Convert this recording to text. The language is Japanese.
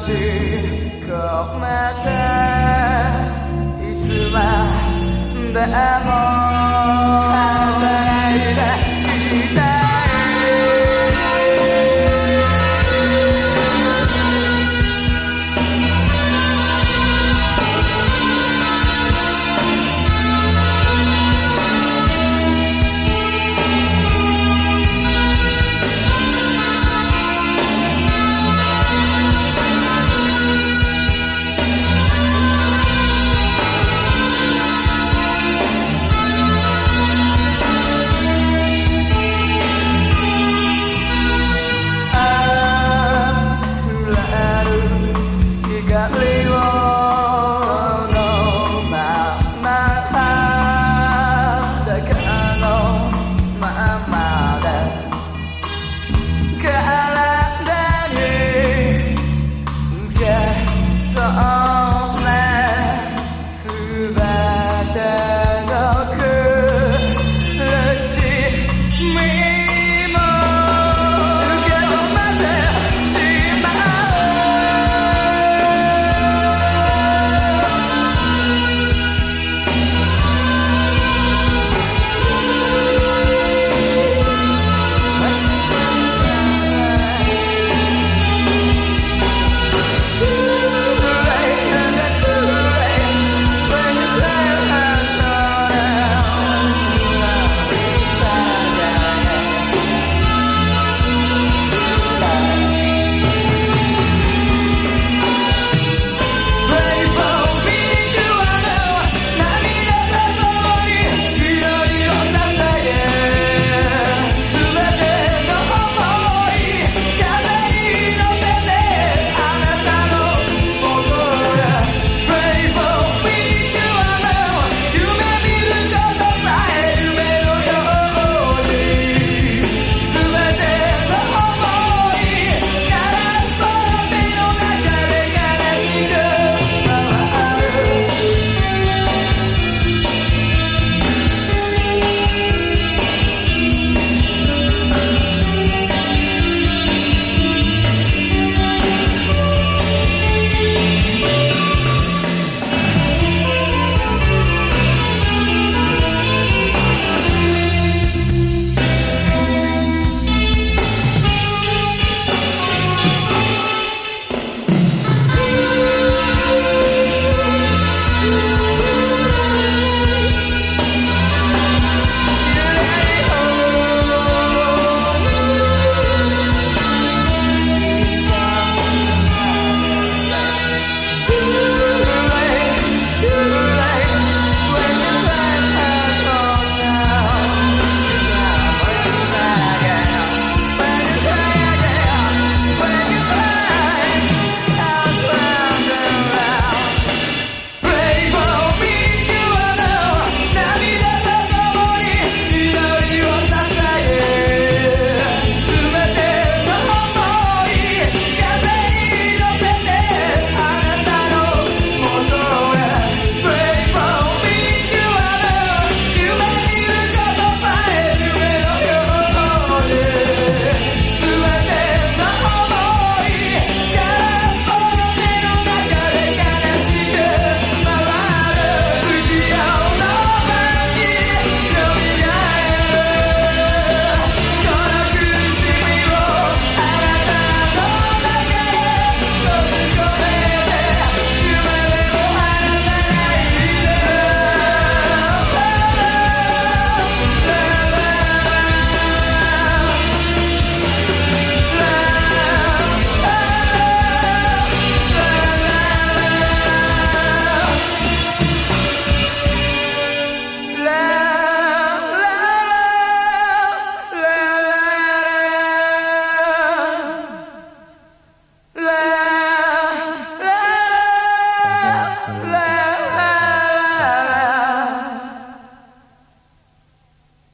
じ込めていつまでも。